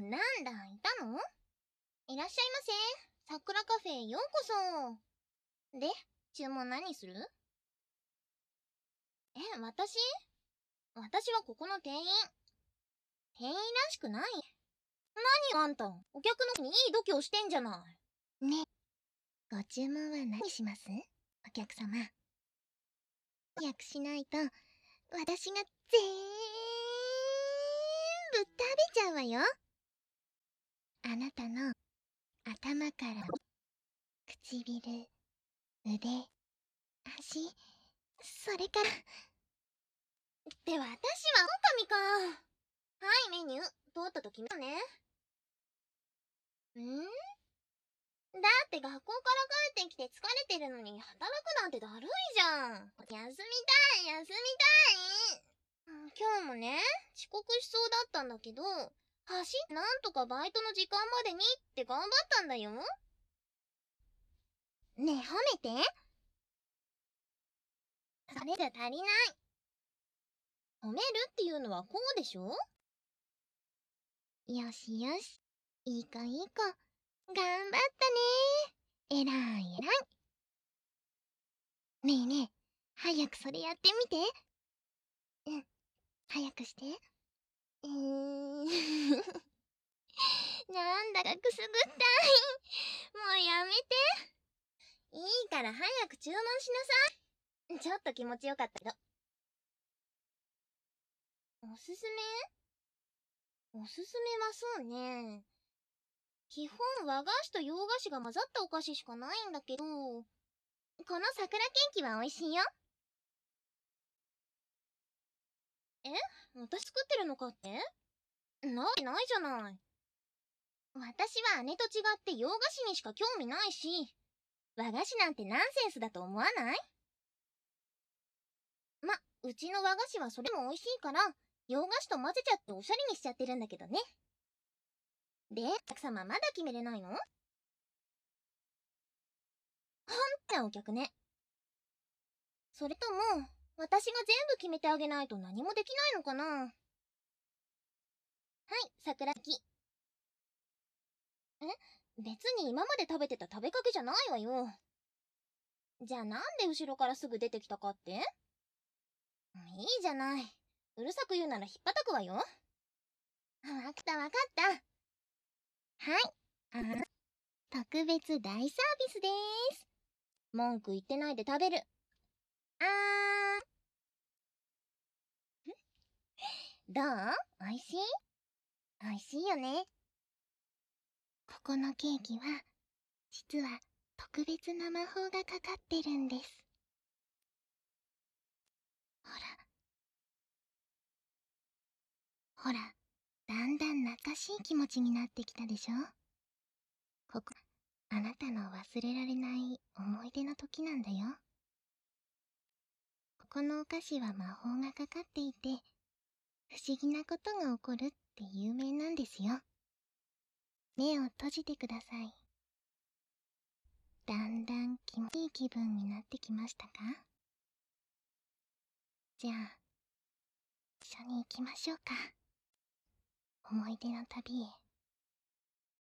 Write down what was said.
なんだ、いたの？いらっしゃいませ。桜カフェへようこそ。で、注文何する？え、私？私はここの店員。店員らしくない何あんた、お客のにいい度胸してんじゃない。ね。ご注文は何します？お客様。予約しないと、私がぜーんぶ食べちゃうわよ。あなたの頭から唇、腕、足、それから。って私は狼か。はい、メニュー、とっとと決めたね。んだって学校から帰ってきて疲れてるのに働くなんてだるいじゃん。休みたい、休みたい。今日もね、遅刻しそうだったんだけど、走なんとかバイトの時間までにって頑張ったんだよ。ねえ、褒めて。それじゃ足りない。褒めるっていうのはこうでしょ？よしよし。いい子いい子。頑張ったねえらいえらい。ねえねえ、早くそれやってみて。うん、早くして。うーん。なんだかくすぐったい。もうやめて。いいから早く注文しなさい。ちょっと気持ちよかったけど。おすすめ？おすすめはそうね。基本和菓子と洋菓子が混ざったお菓子しかないんだけど、この桜ケーキは美味しいよ。え？私作ってるのかってなわけないじゃない。私は姉と違って洋菓子にしか興味ないし、和菓子なんてナンセンスだと思わない？ま、うちの和菓子はそれも美味しいから、洋菓子と混ぜちゃっておしゃれにしちゃってるんだけどね。で、お客様まだ決めれないの？ほんってお客ね。それとも、私が全部決めてあげないと何もできないのかなはい、桜木。え？別に今まで食べてた食べかけじゃないわよ。じゃあなんで後ろからすぐ出てきたかって？いいじゃない。うるさく言うならひっぱたくわよ。わかったわかった。はい。あ特別大サービスでーす。文句言ってないで食べる。あーん。どう？おいしい？おいしいよね。ここのケーキは、実は特別な魔法がかかってるんです。ほら。ほら、だんだん懐かしい気持ちになってきたでしょ？ここ、あなたの忘れられない思い出の時なんだよ。このお菓子は魔法がかかっていて、不思議なことが起こるって有名なんですよ。目を閉じてください。だんだん気持ちいい気分になってきましたか？じゃあ、一緒に行きましょうか。思い出の旅へ。